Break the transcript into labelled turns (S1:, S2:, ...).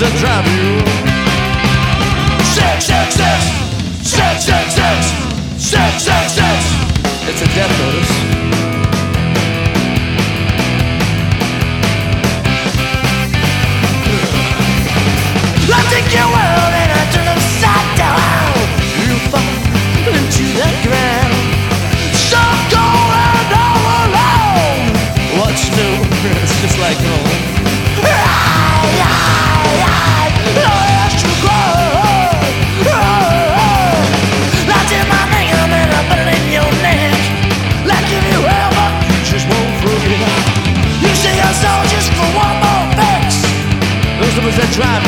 S1: that drive you. Sex, sex, sex, sex, sex. Drive